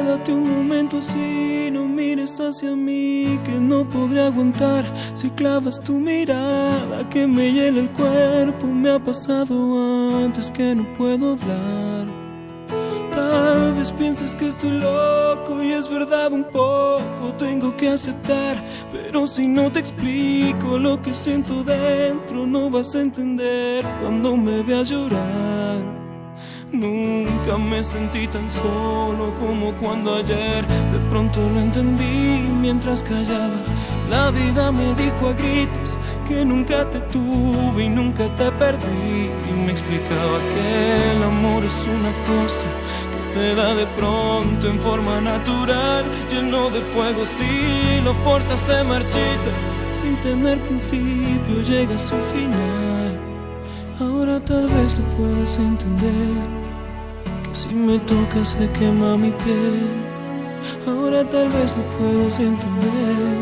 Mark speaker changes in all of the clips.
Speaker 1: Quédate un momento así, no mires hacia mí, que no podré aguantar si clavas tu mirada que me hiela el cuerpo. Me ha pasado antes que no puedo hablar. Tal vez pienses que estoy loco y es verdad un poco, tengo que aceptar, pero si no te explico lo que siento dentro, no vas a entender cuando me veas llorar. Nunca me sentí tan solo como cuando ayer de pronto lo entendí mientras callaba. La vida me dijo a gritos que nunca te tuve y nunca te perdí. Y me explicaba que el amor es una cosa que se da de pronto en forma natural, lleno de fuego. Si lo fuerza se marchita, sin tener principio llega a su final. Ahora tal vez lo puedas entender si me tocas se quema mi piel. Ahora tal vez lo puedas entender.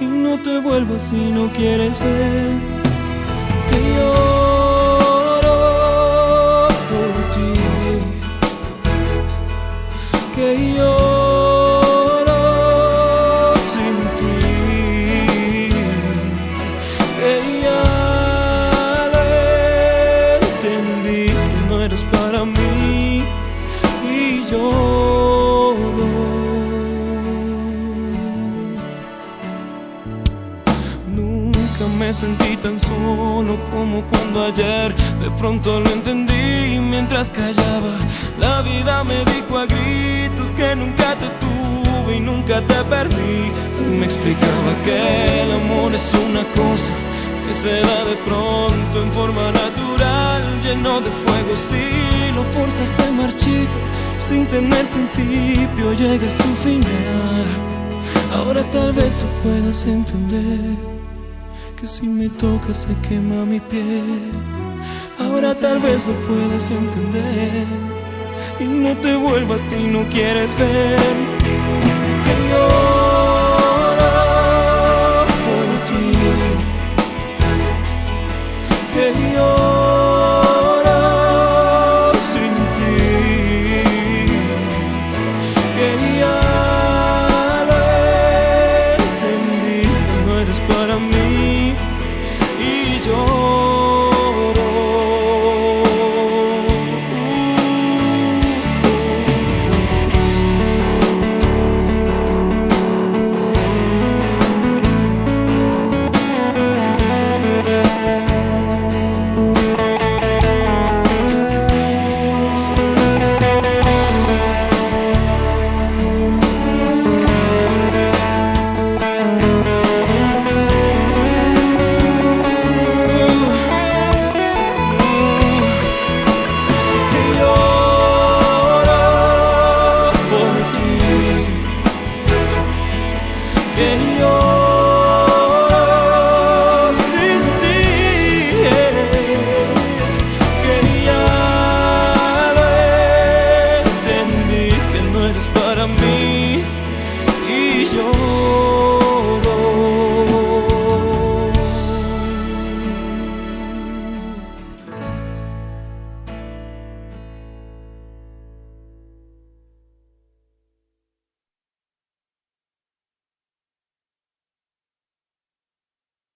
Speaker 1: Y no te vuelvas si no quieres ver que lloro por ti. Que yo sentí tan solo como cuando ayer de pronto lo entendí mientras callaba. La vida me dijo a gritos que nunca te tuve y nunca te perdí. me explicaba que el amor es una cosa que se da de pronto en forma natural, lleno de fuego. Si lo fuerzas se marchita, sin tener principio, llega a su final. Ahora tal vez tú puedas entender que si me tocas se quema mi piel. Ahora tal vez lo puedas entender y no te vuelvas si no quieres ver que lloro